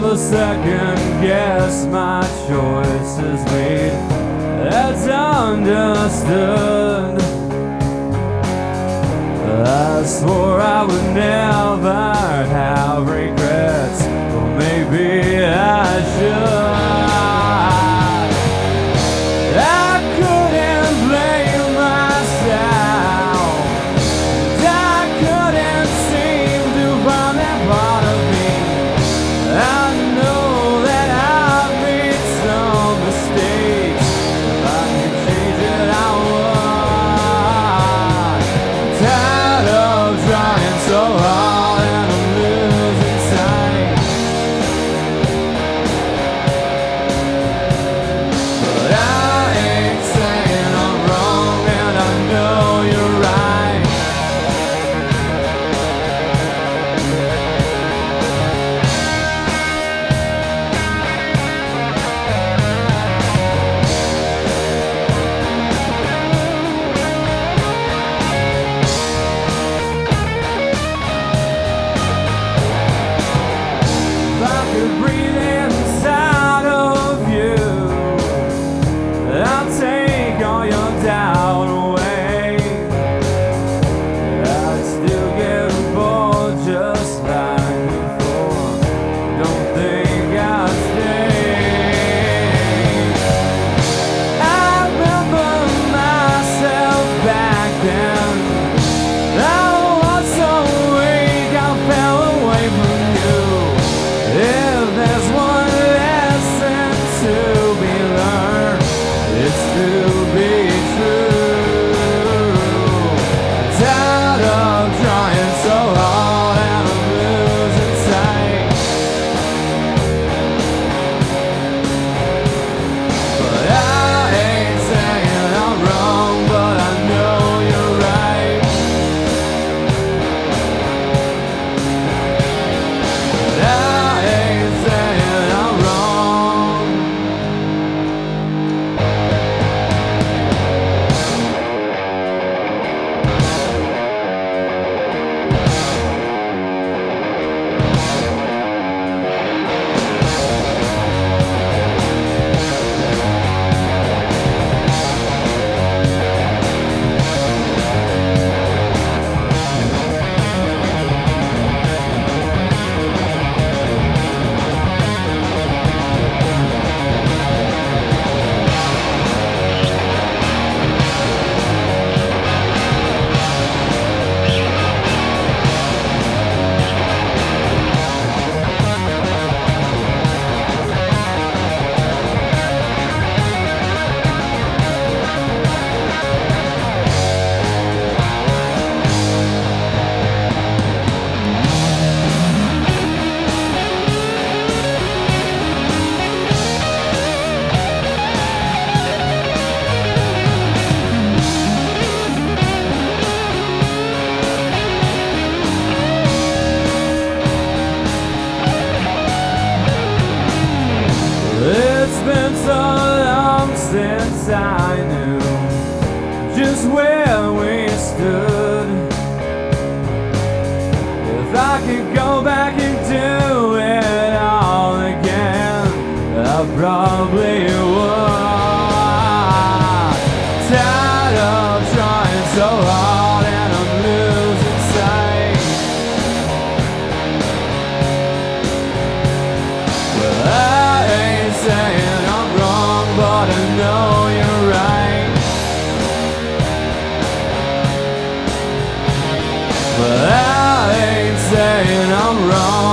never second guess my choices made. That's understood. been so long since I knew just where we stood. I'm wrong.